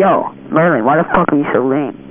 Yo, Merlin, why the fuck are you so lame?